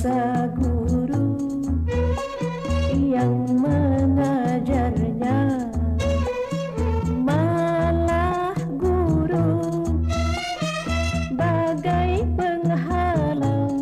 Sa guru yang mengajarnya malah guru bagai penghalang.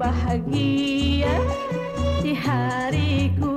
bahagia di hariku.